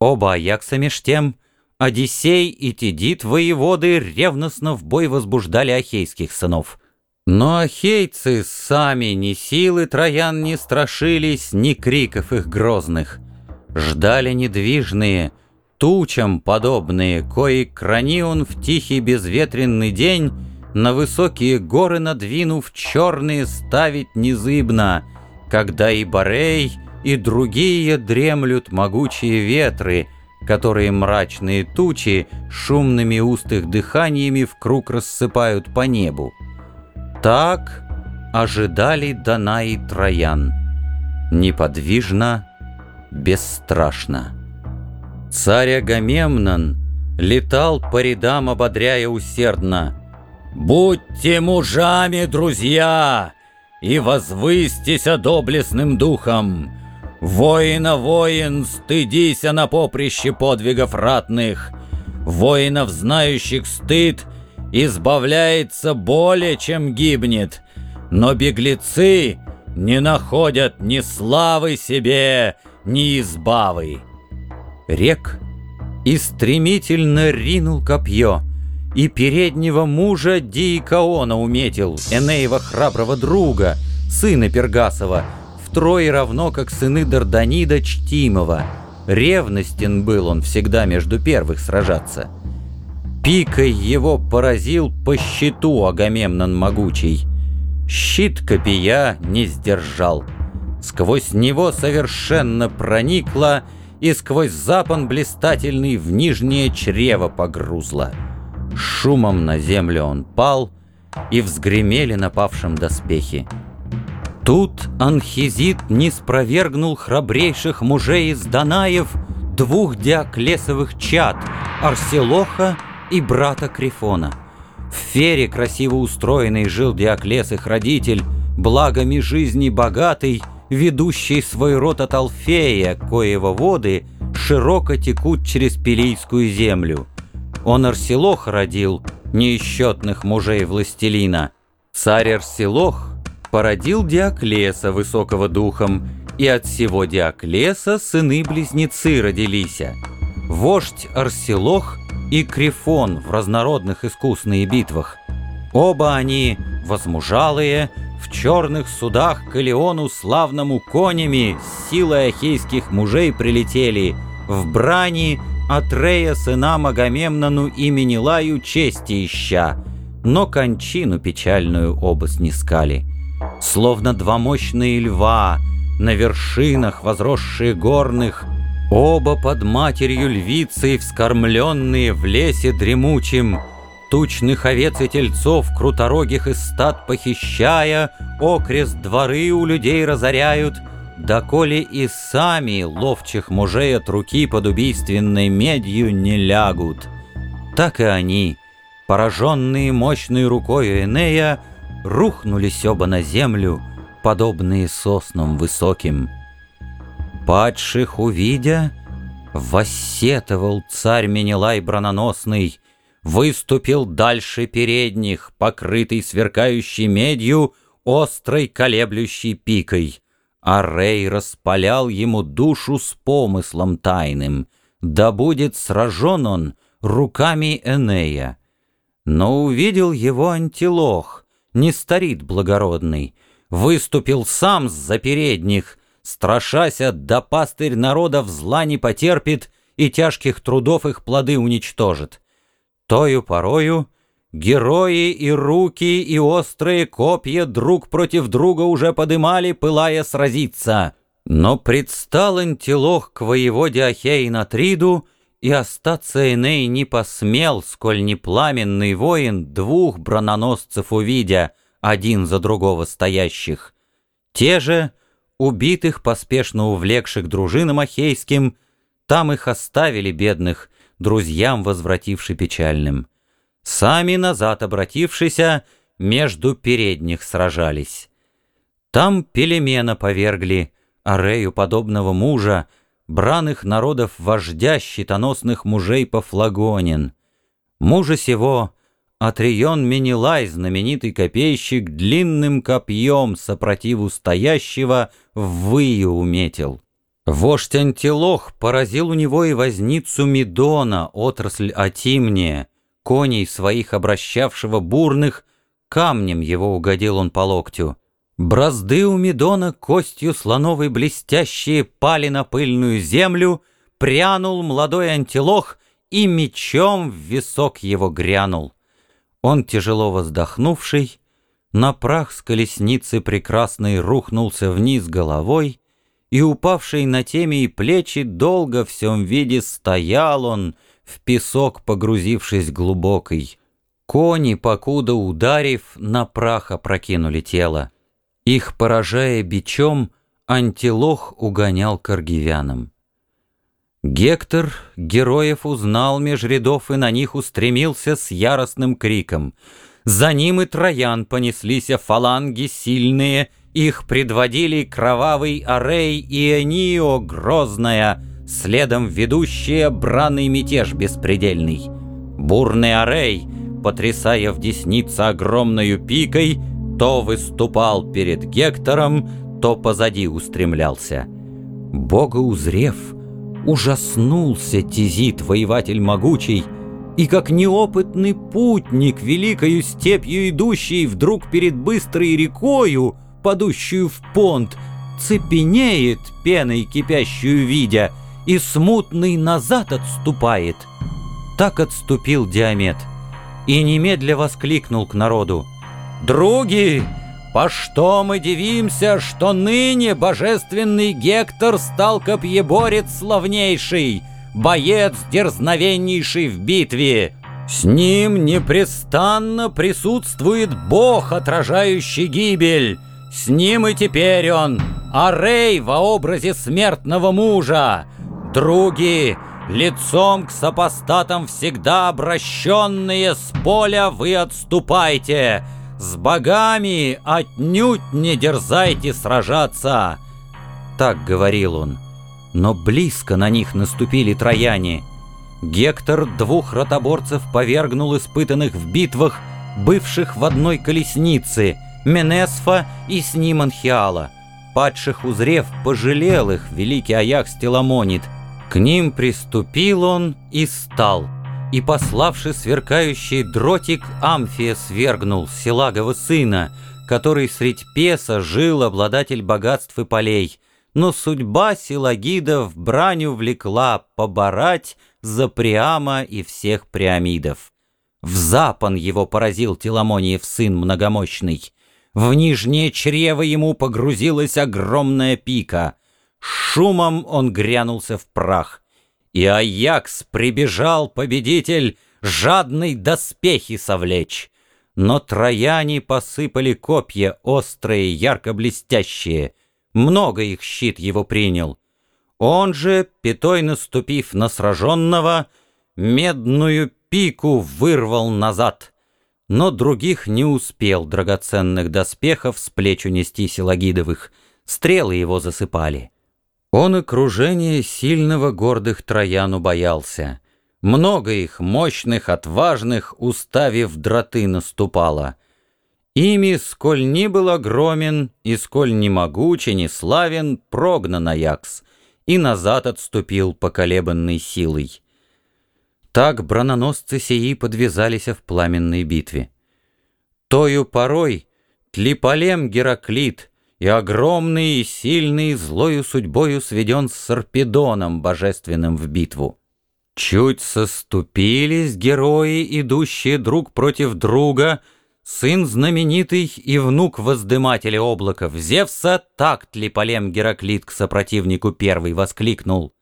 Оба Аякса меж тем, Одиссей и Тедит воеводы ревностно в бой возбуждали ахейских сынов. Но ахейцы сами ни силы троян не страшились, ни криков их грозных. Ждали недвижные, тучам подобные, кои крани он в тихий безветренный день, на высокие горы надвинув черные ставить незыбно, когда и Борей, и другие дремлют могучие ветры, которые мрачные тучи шумными устых дыханиями в круг рассыпают по небу. Так ожидали Данаи Троян. Неподвижно, бесстрашно. Царь Агамемнон летал по рядам, ободряя усердно. «Будьте мужами, друзья, и возвыстися доблестным духом! Воина воин, стыдися на поприще подвигов ратных! Воинов, знающих стыд, избавляется более, чем гибнет, но беглецы не находят ни славы себе, ни избавы!» Рек и стремительно ринул копье, и переднего мужа Диикаона уметил, Энеева храброго друга, сына Пергасова, втрое равно, как сыны Дарданида чтимого. Ревностен был он всегда между первых сражаться. Пикой его поразил по щиту Агамемнон могучий. Щит копия не сдержал. Сквозь него совершенно проникла и сквозь запон блистательный в нижнее чрево погрузла. Шумом на землю он пал, и взгремели напавшим доспехи. Тут Анхизит не спровергнул храбрейших мужей из Данаев двух диаклесовых чад, Арселоха и брата Крифона. В фере красиво устроенный жил Диоклес их родитель, благами жизни богатый — ведущий свой род от Алфея, коего воды широко текут через Пилийскую землю. Он Арселох родил, неисчетных мужей властелина. Царь Арселох породил Диоклеса высокого духом, и от всего Диоклеса сыны-близнецы родились. Вождь Арселох и Крифон в разнородных искусные битвах. Оба они возмужалые, в черных судах к Илеону славному конями с силой ахейских мужей прилетели, в брани от Рея сына Агамемнону имени Лаю чести ища, но кончину печальную оба снискали. Словно два мощные льва, на вершинах возросшие горных, оба под матерью львицы, вскормленные в лесе дремучим, Тучных овец и тельцов, круторогих из стад похищая, Окрест дворы у людей разоряют, Доколе и сами ловчих мужей от руки под убийственной медью не лягут. Так и они, пораженные мощной рукой Энея, Рухнулись оба на землю, подобные соснам высоким. Падших увидя, воссетовал царь Менелай брононосный, выступил дальше передних, покрытый сверкающей медью, острой колеблющей пикой. А Рей распалял ему душу с помыслом тайным, да будет сражен он руками Энея. Но увидел его антилох, не старит благородный, выступил сам с-за передних, страшася, да пастырь народов зла не потерпит и тяжких трудов их плоды уничтожит. Тою порою герои и руки, и острые копья друг против друга уже подымали, пылая сразиться. Но предстал Антилох к воеводе Ахей Натриду, и остаться Эней не посмел, сколь не пламенный воин, двух брононосцев увидя, один за другого стоящих. Те же, убитых, поспешно увлекших дружинам ахейским, там их оставили бедных, друзьям возвративши печальным. Сами назад обратившися, между передних сражались. Там Пелемена повергли, Арею подобного мужа, браных народов вождя щитоносных мужей Пафлагонин. Мужа сего Атрион Менелай, знаменитый копейщик, длинным копьем сопротиву стоящего в выю уметил. Вождь Антилох поразил у него и возницу Медона, отрасль Атимния, коней своих обращавшего бурных, камнем его угодил он по локтю. Бразды у Медона костью слоновой блестящие пали на пыльную землю, прянул молодой антилох и мечом в висок его грянул. Он, тяжело воздохнувший, на прах с колесницы прекрасной рухнулся вниз головой, и, упавший на теме и плечи, долго в всем виде стоял он, в песок погрузившись глубокой. Кони, покуда ударив, на прах опрокинули тело. Их, поражая бичом, антилох угонял к аргивянам. Гектор героев узнал меж рядов и на них устремился с яростным криком. За ним и троян понеслись фаланги сильные, их предводили кровавый Арей и Энио грозная, следом ведущая браный мятеж беспредельный. Бурный Арей, потрясая в деснице огромною пикой, то выступал перед Гектором, то позади устремлялся. Бога узрев, ужаснулся Тизит, воеватель могучий, и как неопытный путник, великою степью идущий, вдруг перед быстрой рекою, падущую в понт, цепенеет пеной кипящую видя, и смутный назад отступает. Так отступил Диамет, и немедля воскликнул к народу — Други, по что мы дивимся, что ныне божественный Гектор стал копьеборец славнейший, боец дерзновеннейший в битве? С ним непрестанно присутствует Бог, отражающий гибель. С ним и теперь он, Арей во образе смертного мужа. Други, лицом к сопостатам всегда обращенные с поля вы отступайте — с богами отнюдь не дерзайте сражаться!» Так говорил он. Но близко на них наступили трояне. Гектор двух ротоборцев повергнул испытанных в битвах, бывших в одной колеснице, Менесфа и с ним Анхиала. Падших узрев, пожалел их великий Аякс Теламонит. К ним приступил он и стал — и, пославший сверкающий дротик, Амфия свергнул Силагова сына, который средь Песа жил обладатель богатств и полей. Но судьба Силагидов браню влекла поборать за Приама и всех Приамидов. В запан его поразил Теламониев сын многомощный. В нижнее чрево ему погрузилась огромная пика. Шумом он грянулся в прах — и Аякс прибежал, победитель, жадный доспехи совлечь. Но трояне посыпали копья острые, ярко блестящие. Много их щит его принял. Он же, пятой наступив на сраженного, медную пику вырвал назад. Но других не успел драгоценных доспехов с плеч унести Силагидовых. Стрелы его засыпали. Он окружение сильного гордых Трояну боялся. Много их, мощных, отважных, уставив дроты наступало. Ими, сколь ни был огромен, и сколь ни могуче, ни славен, прогнан Аякс, и назад отступил поколебанной силой. Так брононосцы сии подвязались в пламенной битве. Тою порой Тлиполем Гераклит — и огромный и сильный злою судьбою сведен с Сарпедоном божественным в битву. Чуть соступились герои, идущие друг против друга, сын знаменитый и внук воздымателя облаков Зевса, так тлеполем Гераклит к сопротивнику первый воскликнул.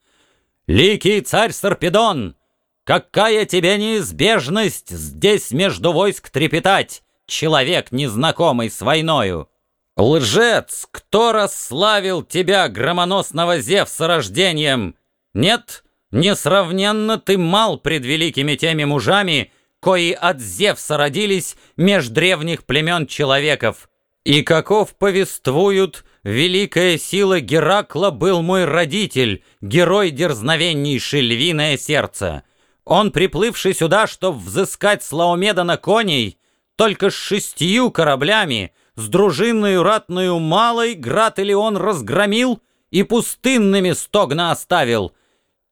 «Ликий царь Сарпедон, какая тебе неизбежность здесь между войск трепетать, человек, незнакомый с войною!» «Лжец! Кто расславил тебя, громоносного Зевса, рождением? Нет, несравненно ты мал пред великими теми мужами, кои от Зевса родились меж древних племен человеков. И каков повествуют, великая сила Геракла был мой родитель, герой дерзновеннейший львиное сердце. Он, приплывший сюда, чтоб взыскать Слаомеда на коней, только с шестью кораблями — с дружиною ратную малой град Илеон разгромил и пустынными стогна оставил.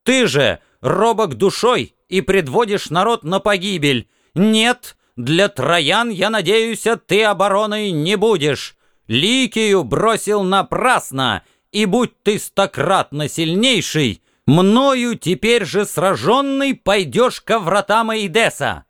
Ты же робок душой и предводишь народ на погибель. Нет, для троян, я надеюсь, ты обороной не будешь. Ликию бросил напрасно, и будь ты стократно сильнейший, мною теперь же сраженный пойдешь ко вратам Эйдеса.